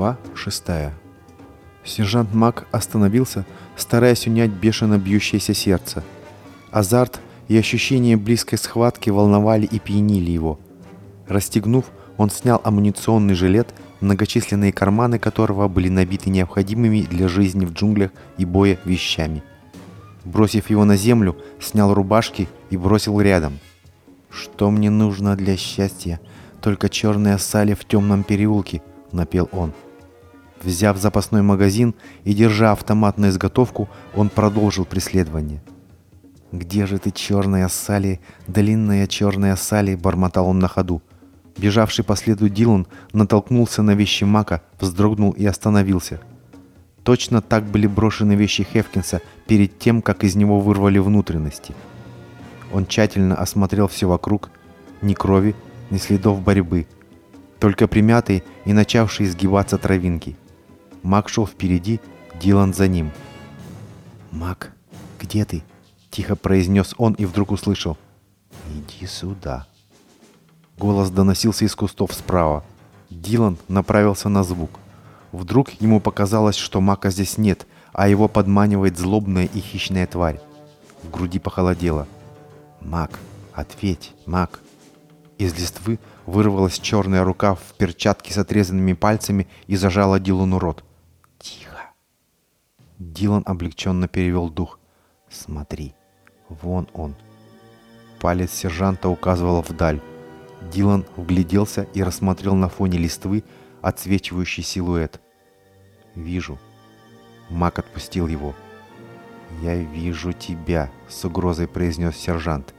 Глава 6. Сержант Мак остановился, стараясь унять бешено бьющееся сердце. Азарт и ощущение близкой схватки волновали и пьянили его. Расстегнув, он снял амуниционный жилет, многочисленные карманы которого были набиты необходимыми для жизни в джунглях и боя вещами. Бросив его на землю, снял рубашки и бросил рядом. «Что мне нужно для счастья? Только черная сали в темном переулке», — напел он. Взяв запасной магазин и держа автомат на изготовку, он продолжил преследование. «Где же ты, черная Салли, длинная черная Салли?» – бормотал он на ходу. Бежавший по следу Дилан натолкнулся на вещи Мака, вздрогнул и остановился. Точно так были брошены вещи Хефкинса перед тем, как из него вырвали внутренности. Он тщательно осмотрел все вокруг, ни крови, ни следов борьбы, только примятые и начавшие изгибаться травинки. Мак шел впереди, Дилан за ним. «Мак, где ты?» — тихо произнес он и вдруг услышал. «Иди сюда». Голос доносился из кустов справа. Дилан направился на звук. Вдруг ему показалось, что Мака здесь нет, а его подманивает злобная и хищная тварь. В груди похолодело. «Мак, ответь, Мак!» Из листвы вырвалась черная рука в перчатке с отрезанными пальцами и зажала Дилану рот. «Тихо!» Дилан облегченно перевел дух. «Смотри, вон он!» Палец сержанта указывал вдаль. Дилан вгляделся и рассмотрел на фоне листвы отсвечивающий силуэт. «Вижу». Мак отпустил его. «Я вижу тебя», — с угрозой произнес сержант.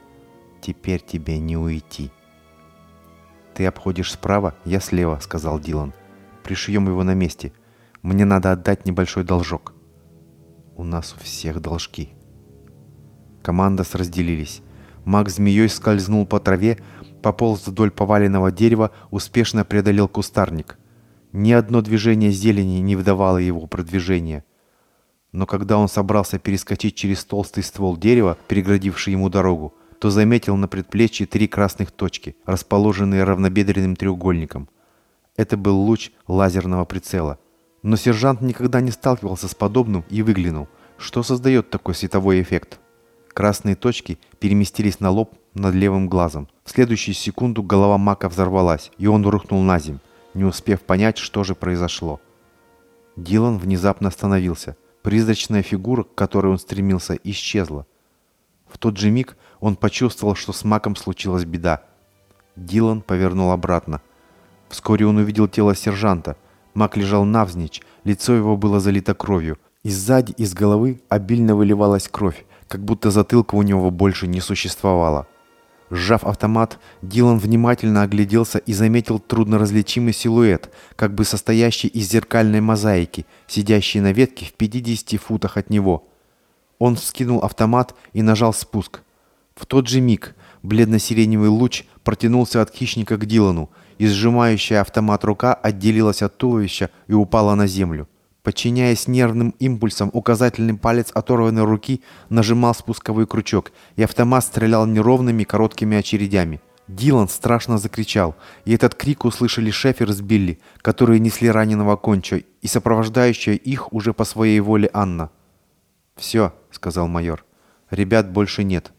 «Теперь тебе не уйти». «Ты обходишь справа, я слева», — сказал Дилан. «Пришьем его на месте. Мне надо отдать небольшой должок». «У нас у всех должки». Командос разделились. Маг змеей скользнул по траве, пополз вдоль поваленного дерева, успешно преодолел кустарник. Ни одно движение зелени не выдавало его продвижения. Но когда он собрался перескочить через толстый ствол дерева, переградивший ему дорогу, то заметил на предплечье три красных точки, расположенные равнобедренным треугольником. Это был луч лазерного прицела. Но сержант никогда не сталкивался с подобным и выглянул. Что создает такой световой эффект? Красные точки переместились на лоб над левым глазом. В следующую секунду голова Мака взорвалась, и он рухнул на землю, не успев понять, что же произошло. Дилан внезапно остановился. Призрачная фигура, к которой он стремился, исчезла. В тот же миг он почувствовал, что с Маком случилась беда. Дилан повернул обратно. Вскоре он увидел тело сержанта. Мак лежал навзничь, лицо его было залито кровью. И сзади, из головы, обильно выливалась кровь, как будто затылка у него больше не существовало. Сжав автомат, Дилан внимательно огляделся и заметил трудноразличимый силуэт, как бы состоящий из зеркальной мозаики, сидящий на ветке в 50 футах от него. Он вскинул автомат и нажал спуск. В тот же миг бледно-сиреневый луч протянулся от хищника к Дилану, и сжимающая автомат рука отделилась от туловища и упала на землю. Подчиняясь нервным импульсам, указательный палец оторванной руки нажимал спусковой крючок, и автомат стрелял неровными короткими очередями. Дилан страшно закричал, и этот крик услышали Шефер с Билли, которые несли раненого конча, и сопровождающая их уже по своей воле Анна. «Все», — сказал майор, — «ребят больше нет».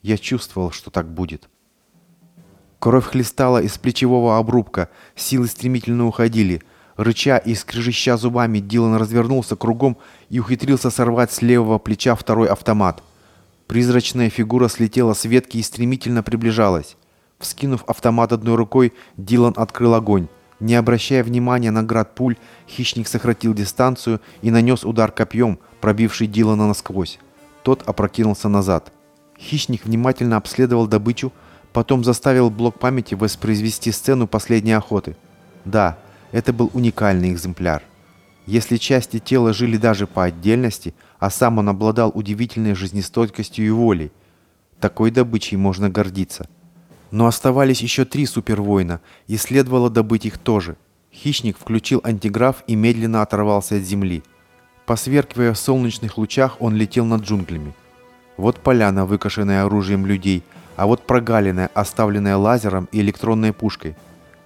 Я чувствовал, что так будет. Кровь хлестала из плечевого обрубка, силы стремительно уходили. Рыча и скрежеща зубами, Дилан развернулся кругом и ухитрился сорвать с левого плеча второй автомат. Призрачная фигура слетела с ветки и стремительно приближалась. Вскинув автомат одной рукой, Дилан открыл огонь. Не обращая внимания на град пуль, хищник сократил дистанцию и нанес удар копьем, пробивший Дилана насквозь. Тот опрокинулся назад. Хищник внимательно обследовал добычу, потом заставил блок памяти воспроизвести сцену последней охоты. Да, это был уникальный экземпляр. Если части тела жили даже по отдельности, а сам он обладал удивительной жизнестойкостью и волей, такой добычей можно гордиться. Но оставались еще три супервоина, и следовало добыть их тоже. Хищник включил антиграф и медленно оторвался от земли. Посверкивая в солнечных лучах, он летел над джунглями. Вот поляна, выкошенная оружием людей, а вот прогалина, оставленная лазером и электронной пушкой.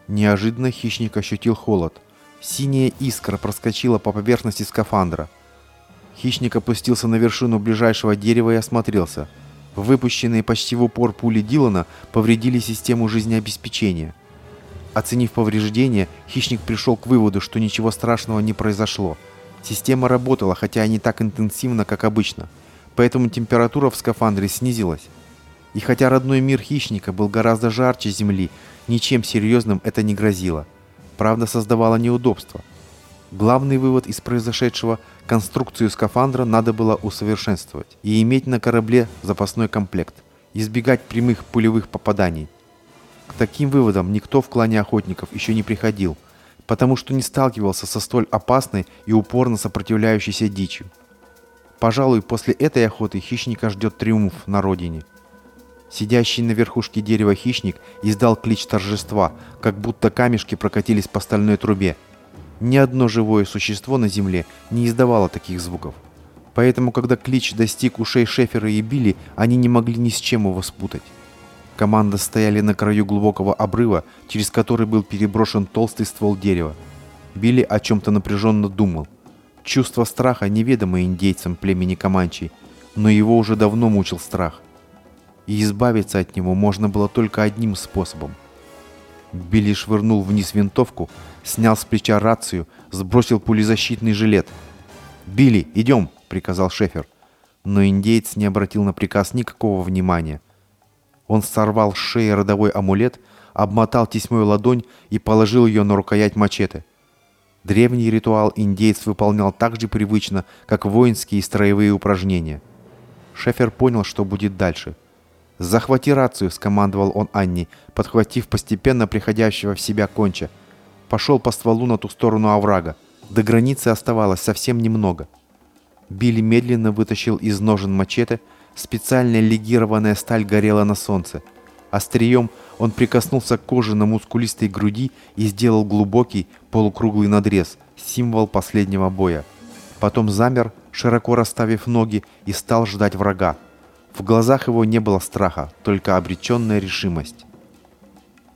Неожиданно хищник ощутил холод. Синяя искра проскочила по поверхности скафандра. Хищник опустился на вершину ближайшего дерева и осмотрелся. Выпущенные почти в упор пули Дилана повредили систему жизнеобеспечения. Оценив повреждения, хищник пришел к выводу, что ничего страшного не произошло. Система работала, хотя и не так интенсивно, как обычно. Поэтому температура в скафандре снизилась. И хотя родной мир хищника был гораздо жарче Земли, ничем серьезным это не грозило. Правда, создавало неудобства. Главный вывод из произошедшего – конструкцию скафандра надо было усовершенствовать и иметь на корабле запасной комплект, избегать прямых пулевых попаданий. К таким выводам никто в клане охотников еще не приходил, потому что не сталкивался со столь опасной и упорно сопротивляющейся дичью. Пожалуй, после этой охоты хищника ждет триумф на родине – Сидящий на верхушке дерева хищник издал клич торжества, как будто камешки прокатились по стальной трубе. Ни одно живое существо на земле не издавало таких звуков. Поэтому, когда клич достиг ушей Шефера и Билли, они не могли ни с чем его спутать. Команда стояли на краю глубокого обрыва, через который был переброшен толстый ствол дерева. Билли о чем-то напряженно думал. Чувство страха неведомо индейцам племени Команчей, но его уже давно мучил страх – и избавиться от него можно было только одним способом. Билли швырнул вниз винтовку, снял с плеча рацию, сбросил пулезащитный жилет. «Билли, идем!» — приказал Шефер. Но индеец не обратил на приказ никакого внимания. Он сорвал с шеи родовой амулет, обмотал тесьмой ладонь и положил ее на рукоять мачете. Древний ритуал индейец выполнял так же привычно, как воинские и строевые упражнения. Шефер понял, что будет дальше — «Захвати рацию», — скомандовал он Анни, подхватив постепенно приходящего в себя конча. Пошел по стволу на ту сторону оврага. До границы оставалось совсем немного. Билли медленно вытащил из ножен мачете. Специальная легированная сталь горела на солнце. Острием он прикоснулся к коже на мускулистой груди и сделал глубокий полукруглый надрез, символ последнего боя. Потом замер, широко расставив ноги, и стал ждать врага. В глазах его не было страха, только обреченная решимость.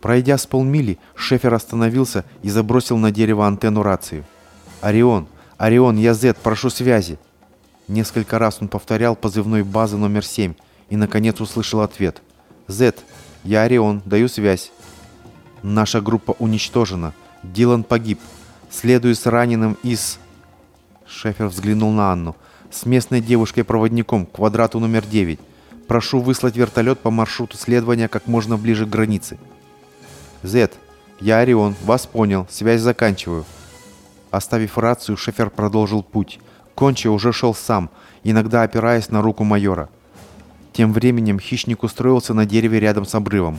Пройдя с полмили, Шефер остановился и забросил на дерево антенну рацию. «Орион! Орион, я Зет, прошу связи!» Несколько раз он повторял позывной базы номер 7 и, наконец, услышал ответ. «Зет, я Орион, даю связь». «Наша группа уничтожена. Дилан погиб. Следую с раненым из...» Шефер взглянул на Анну с местной девушкой-проводником квадрату номер 9. Прошу выслать вертолет по маршруту следования как можно ближе к границе. Зет, я Орион, вас понял, связь заканчиваю. Оставив рацию, шофер продолжил путь. Конча уже шел сам, иногда опираясь на руку майора. Тем временем хищник устроился на дереве рядом с обрывом.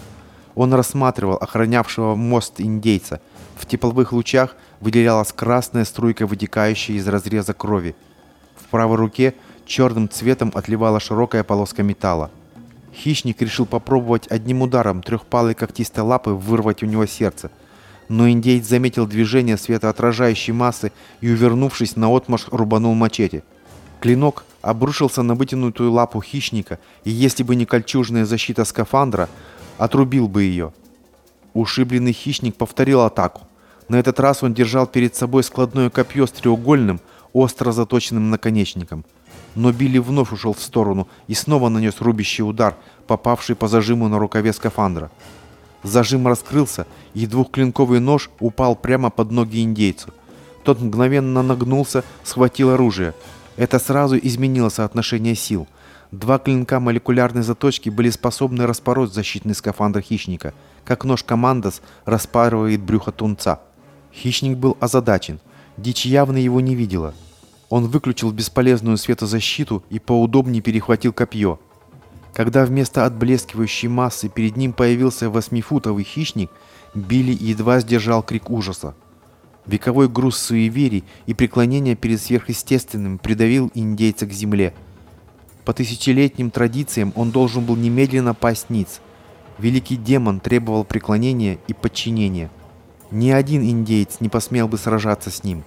Он рассматривал охранявшего мост индейца. В тепловых лучах выделялась красная струйка, вытекающая из разреза крови – в правой руке черным цветом отливала широкая полоска металла. Хищник решил попробовать одним ударом трехпалой когтистой лапы вырвать у него сердце. Но индейец заметил движение светоотражающей массы и, увернувшись на отмаш, рубанул мачете. Клинок обрушился на вытянутую лапу хищника, и если бы не кольчужная защита скафандра, отрубил бы ее. Ушибленный хищник повторил атаку. На этот раз он держал перед собой складное копье с треугольным, остро заточенным наконечником. Но Билли вновь ушел в сторону и снова нанес рубящий удар, попавший по зажиму на рукаве скафандра. Зажим раскрылся, и двухклинковый нож упал прямо под ноги индейцу. Тот мгновенно нагнулся, схватил оружие. Это сразу изменило соотношение сил. Два клинка молекулярной заточки были способны распороть защитный скафандр хищника, как нож командос распарывает брюхо тунца. Хищник был озадачен. Дичь явно его не видела. Он выключил бесполезную светозащиту и поудобнее перехватил копье. Когда вместо отблескивающей массы перед ним появился восьмифутовый хищник, Билли едва сдержал крик ужаса. Вековой груз суеверий и преклонения перед сверхъестественным придавил индейца к земле. По тысячелетним традициям он должен был немедленно пасть ниц. Великий демон требовал преклонения и подчинения. Ни один индеец не посмел бы сражаться с ним.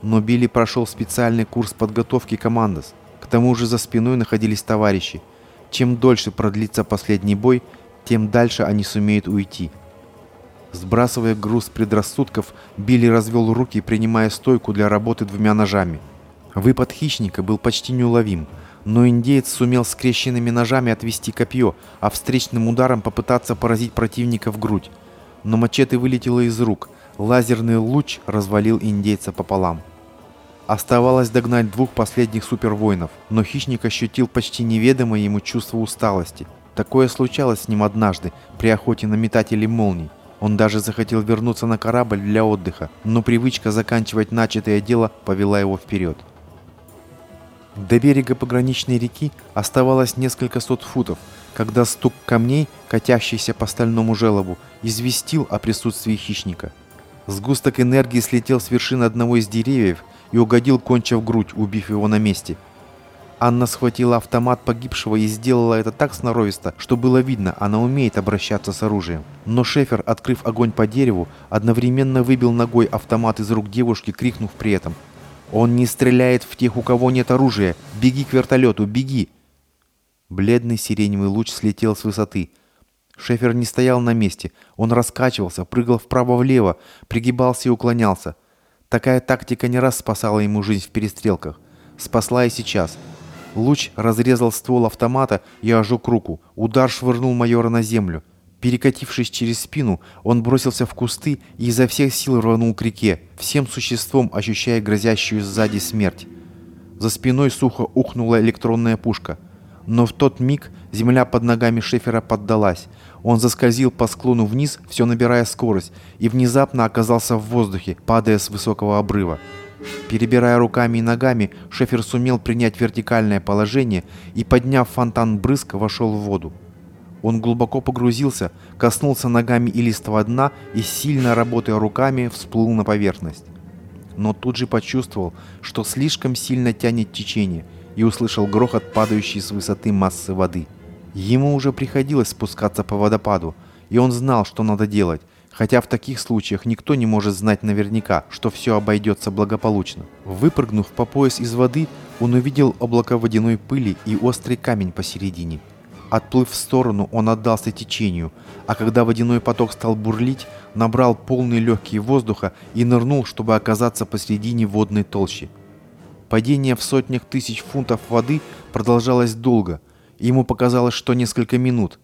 Но Билли прошел специальный курс подготовки командос. К тому же за спиной находились товарищи. Чем дольше продлится последний бой, тем дальше они сумеют уйти. Сбрасывая груз предрассудков, Билли развел руки, принимая стойку для работы двумя ножами. Выпад хищника был почти неуловим, но индеец сумел скрещенными ножами отвести копье, а встречным ударом попытаться поразить противника в грудь. Но мачете вылетело из рук, лазерный луч развалил индейца пополам. Оставалось догнать двух последних супервоинов, но хищник ощутил почти неведомое ему чувство усталости. Такое случалось с ним однажды при охоте на метателей молний. Он даже захотел вернуться на корабль для отдыха, но привычка заканчивать начатое дело повела его вперед. До берега пограничной реки оставалось несколько сот футов, когда стук камней, катящийся по стальному желобу, известил о присутствии хищника. Сгусток энергии слетел с вершины одного из деревьев и угодил Конча в грудь, убив его на месте – Анна схватила автомат погибшего и сделала это так сноровисто, что было видно, она умеет обращаться с оружием. Но Шефер, открыв огонь по дереву, одновременно выбил ногой автомат из рук девушки, крикнув при этом «Он не стреляет в тех, у кого нет оружия! Беги к вертолету, беги!» Бледный сиреневый луч слетел с высоты. Шефер не стоял на месте, он раскачивался, прыгал вправо-влево, пригибался и уклонялся. Такая тактика не раз спасала ему жизнь в перестрелках. Спасла и сейчас – Луч разрезал ствол автомата и ожег руку. Удар швырнул майора на землю. Перекатившись через спину, он бросился в кусты и изо всех сил рванул к реке, всем существом ощущая грозящую сзади смерть. За спиной сухо ухнула электронная пушка. Но в тот миг земля под ногами Шефера поддалась. Он заскользил по склону вниз, все набирая скорость, и внезапно оказался в воздухе, падая с высокого обрыва. Перебирая руками и ногами, Шефер сумел принять вертикальное положение и, подняв фонтан брызг, вошел в воду. Он глубоко погрузился, коснулся ногами илистого дна и, сильно работая руками, всплыл на поверхность. Но тут же почувствовал, что слишком сильно тянет течение, и услышал грохот падающей с высоты массы воды. Ему уже приходилось спускаться по водопаду, и он знал, что надо делать, Хотя в таких случаях никто не может знать наверняка, что все обойдется благополучно. Выпрыгнув по пояс из воды, он увидел облако водяной пыли и острый камень посередине. Отплыв в сторону, он отдался течению, а когда водяной поток стал бурлить, набрал полный легкий воздуха и нырнул, чтобы оказаться посередине водной толщи. Падение в сотнях тысяч фунтов воды продолжалось долго. Ему показалось, что несколько минут –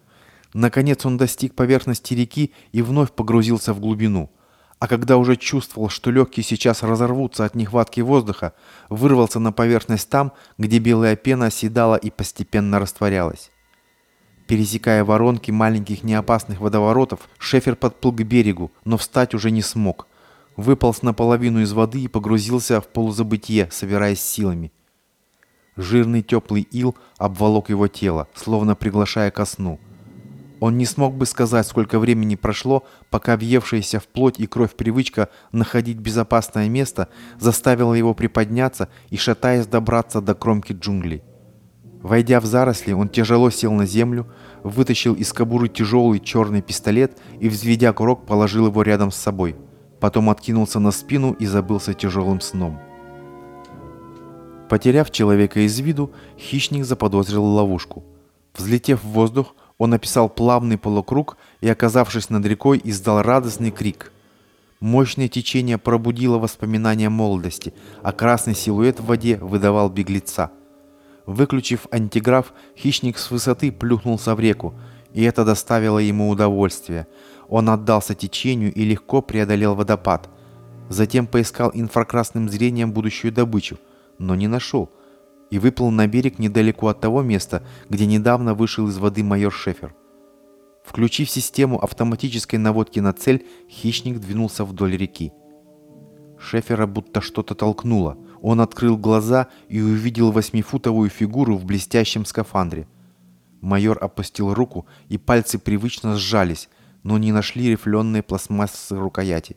Наконец он достиг поверхности реки и вновь погрузился в глубину. А когда уже чувствовал, что легкие сейчас разорвутся от нехватки воздуха, вырвался на поверхность там, где белая пена оседала и постепенно растворялась. Пересекая воронки маленьких неопасных водоворотов, Шефер подплыл к берегу, но встать уже не смог. Выполз наполовину из воды и погрузился в полузабытие, собираясь силами. Жирный теплый ил обволок его тело, словно приглашая ко сну – он не смог бы сказать, сколько времени прошло, пока въевшаяся в плоть и кровь привычка находить безопасное место заставила его приподняться и, шатаясь, добраться до кромки джунглей. Войдя в заросли, он тяжело сел на землю, вытащил из кобуры тяжелый черный пистолет и, взведя курок, положил его рядом с собой. Потом откинулся на спину и забылся тяжелым сном. Потеряв человека из виду, хищник заподозрил ловушку. Взлетев в воздух, он описал плавный полукруг и, оказавшись над рекой, издал радостный крик. Мощное течение пробудило воспоминания молодости, а красный силуэт в воде выдавал беглеца. Выключив антиграф, хищник с высоты плюхнулся в реку, и это доставило ему удовольствие. Он отдался течению и легко преодолел водопад. Затем поискал инфракрасным зрением будущую добычу, но не нашел – и выплыл на берег недалеко от того места, где недавно вышел из воды майор Шефер. Включив систему автоматической наводки на цель, хищник двинулся вдоль реки. Шефера будто что-то толкнуло. Он открыл глаза и увидел восьмифутовую фигуру в блестящем скафандре. Майор опустил руку, и пальцы привычно сжались, но не нашли рифленые пластмассы рукояти.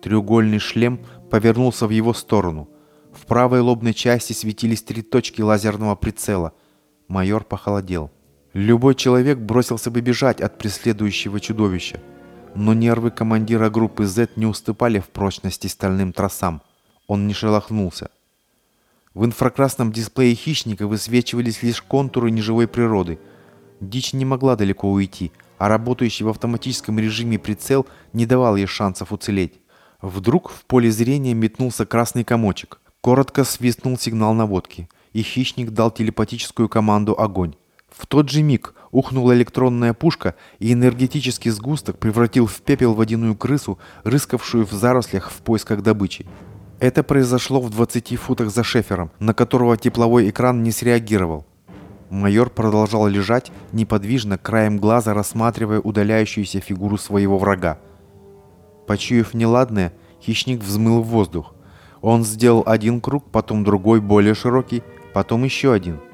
Треугольный шлем повернулся в его сторону. В правой лобной части светились три точки лазерного прицела. Майор похолодел. Любой человек бросился бы бежать от преследующего чудовища. Но нервы командира группы Z не уступали в прочности стальным тросам. Он не шелохнулся. В инфракрасном дисплее хищника высвечивались лишь контуры неживой природы. Дичь не могла далеко уйти, а работающий в автоматическом режиме прицел не давал ей шансов уцелеть. Вдруг в поле зрения метнулся красный комочек. Коротко свистнул сигнал наводки, и хищник дал телепатическую команду «Огонь». В тот же миг ухнула электронная пушка, и энергетический сгусток превратил в пепел водяную крысу, рыскавшую в зарослях в поисках добычи. Это произошло в 20 футах за шефером, на которого тепловой экран не среагировал. Майор продолжал лежать, неподвижно, краем глаза рассматривая удаляющуюся фигуру своего врага. Почуяв неладное, хищник взмыл в воздух. Он сделал один круг, потом другой, более широкий, потом еще один –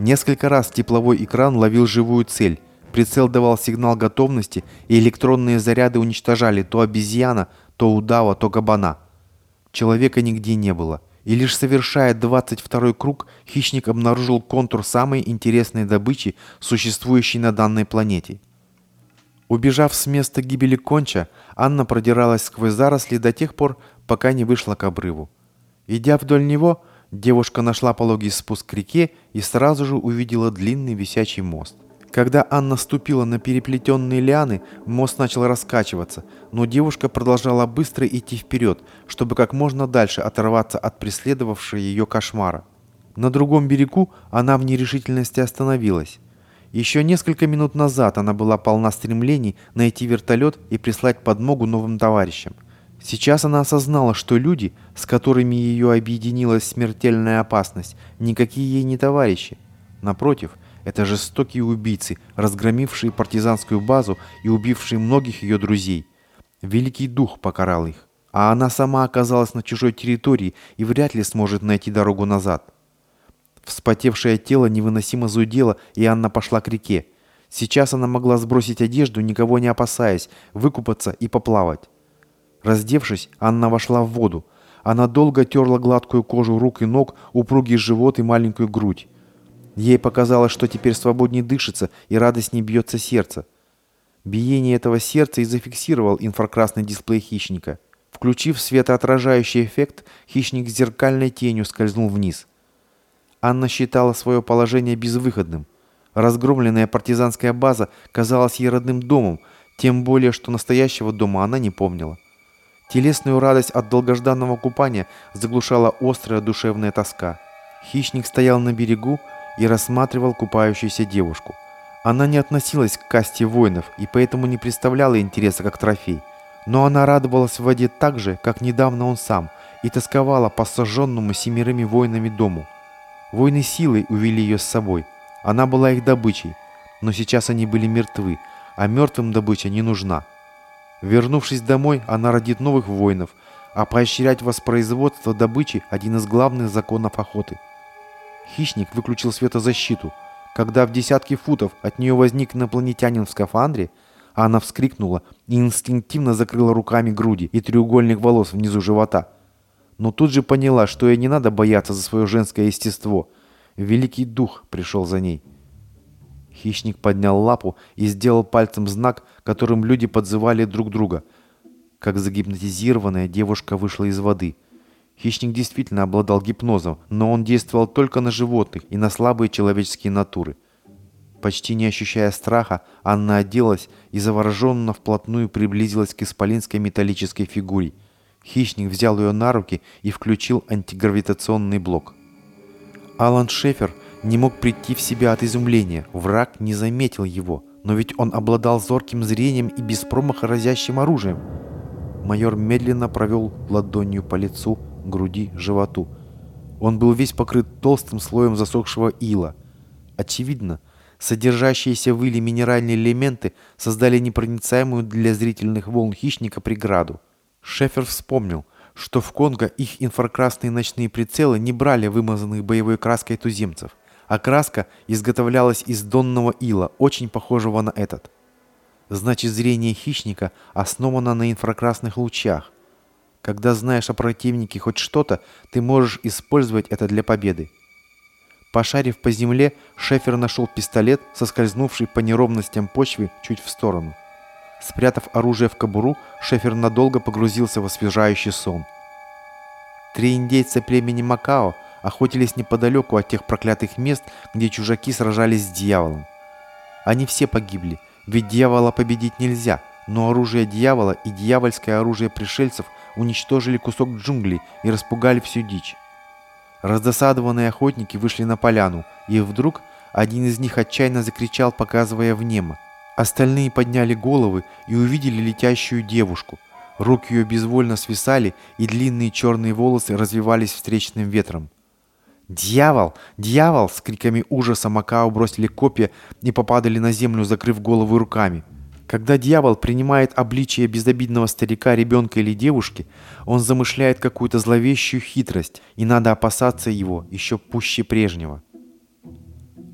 Несколько раз тепловой экран ловил живую цель. Прицел давал сигнал готовности, и электронные заряды уничтожали то обезьяна, то удава, то кабана. Человека нигде не было. И лишь совершая 22 круг, хищник обнаружил контур самой интересной добычи, существующей на данной планете. Убежав с места гибели Конча, Анна продиралась сквозь заросли до тех пор, пока не вышла к обрыву. Идя вдоль него, Девушка нашла пологий спуск к реке и сразу же увидела длинный висячий мост. Когда Анна ступила на переплетенные лианы, мост начал раскачиваться, но девушка продолжала быстро идти вперед, чтобы как можно дальше оторваться от преследовавшего ее кошмара. На другом берегу она в нерешительности остановилась. Еще несколько минут назад она была полна стремлений найти вертолет и прислать подмогу новым товарищам – Сейчас она осознала, что люди, с которыми ее объединила смертельная опасность, никакие ей не товарищи. Напротив, это жестокие убийцы, разгромившие партизанскую базу и убившие многих ее друзей. Великий дух покарал их, а она сама оказалась на чужой территории и вряд ли сможет найти дорогу назад. Вспотевшее тело невыносимо зудело, и Анна пошла к реке. Сейчас она могла сбросить одежду, никого не опасаясь, выкупаться и поплавать. Раздевшись, Анна вошла в воду. Она долго терла гладкую кожу рук и ног, упругий живот и маленькую грудь. Ей показалось, что теперь свободнее дышится и радостнее бьется сердце. Биение этого сердца и зафиксировал инфракрасный дисплей хищника. Включив светоотражающий эффект, хищник с зеркальной тенью скользнул вниз. Анна считала свое положение безвыходным. Разгромленная партизанская база казалась ей родным домом, тем более, что настоящего дома она не помнила. Телесную радость от долгожданного купания заглушала острая душевная тоска. Хищник стоял на берегу и рассматривал купающуюся девушку. Она не относилась к касте воинов и поэтому не представляла интереса как трофей. Но она радовалась в воде так же, как недавно он сам, и тосковала по сожженному семерыми воинами дому. Воины силой увели ее с собой. Она была их добычей, но сейчас они были мертвы, а мертвым добыча не нужна. Вернувшись домой, она родит новых воинов, а поощрять воспроизводство добычи – один из главных законов охоты. Хищник выключил светозащиту. Когда в десятки футов от нее возник инопланетянин в скафандре, она вскрикнула и инстинктивно закрыла руками груди и треугольник волос внизу живота. Но тут же поняла, что ей не надо бояться за свое женское естество. Великий дух пришел за ней. Хищник поднял лапу и сделал пальцем знак, которым люди подзывали друг друга. Как загипнотизированная девушка вышла из воды. Хищник действительно обладал гипнозом, но он действовал только на животных и на слабые человеческие натуры. Почти не ощущая страха, Анна оделась и завороженно вплотную приблизилась к исполинской металлической фигуре. Хищник взял ее на руки и включил антигравитационный блок. Алан Шефер не мог прийти в себя от изумления. Враг не заметил его, но ведь он обладал зорким зрением и без промаха разящим оружием. Майор медленно провел ладонью по лицу, груди, животу. Он был весь покрыт толстым слоем засохшего ила. Очевидно, содержащиеся в иле минеральные элементы создали непроницаемую для зрительных волн хищника преграду. Шефер вспомнил, что в Конго их инфракрасные ночные прицелы не брали вымазанных боевой краской туземцев а краска изготовлялась из донного ила, очень похожего на этот. Значит, зрение хищника основано на инфракрасных лучах. Когда знаешь о противнике хоть что-то, ты можешь использовать это для победы. Пошарив по земле, Шефер нашел пистолет, соскользнувший по неровностям почвы чуть в сторону. Спрятав оружие в кобуру, Шефер надолго погрузился в освежающий сон. Три индейца племени Макао – охотились неподалеку от тех проклятых мест, где чужаки сражались с дьяволом. Они все погибли, Ведь дьявола победить нельзя, но оружие дьявола и дьявольское оружие пришельцев уничтожили кусок джунглей и распугали всю дичь. Раздосадованные охотники вышли на поляну, и вдруг один из них отчаянно закричал, показывая в небо. Остальные подняли головы и увидели летящую девушку. Руки ее безвольно свисали, и длинные черные волосы развивались встречным ветром. «Дьявол! Дьявол!» С криками ужаса Макао бросили копья и попадали на землю, закрыв головы руками. Когда дьявол принимает обличие безобидного старика, ребенка или девушки, он замышляет какую-то зловещую хитрость, и надо опасаться его еще пуще прежнего.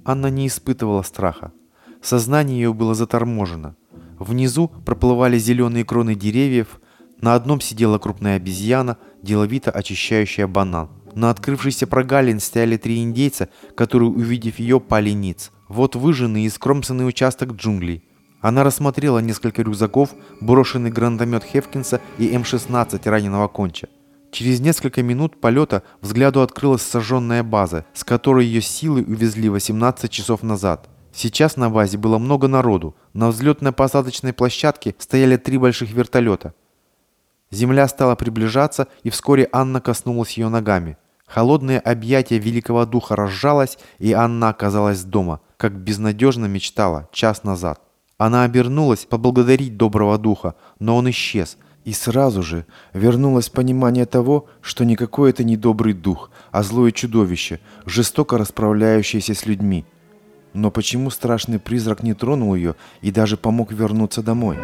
Анна не испытывала страха. Сознание ее было заторможено. Внизу проплывали зеленые кроны деревьев, на одном сидела крупная обезьяна, деловито очищающая банан. На открывшейся прогалин стояли три индейца, которые, увидев ее, пали ниц. Вот выжженный и скромсанный участок джунглей. Она рассмотрела несколько рюкзаков, брошенный гранатомет Хевкинса и М-16 раненого конча. Через несколько минут полета взгляду открылась сожженная база, с которой ее силы увезли 18 часов назад. Сейчас на базе было много народу. На взлетно-посадочной площадке стояли три больших вертолета. Земля стала приближаться, и вскоре Анна коснулась ее ногами. Холодное объятие великого духа разжалось, и Анна оказалась дома, как безнадежно мечтала час назад. Она обернулась поблагодарить доброго духа, но он исчез, и сразу же вернулось понимание того, что никакой это не добрый дух, а злое чудовище, жестоко расправляющееся с людьми. Но почему страшный призрак не тронул ее и даже помог вернуться домой?»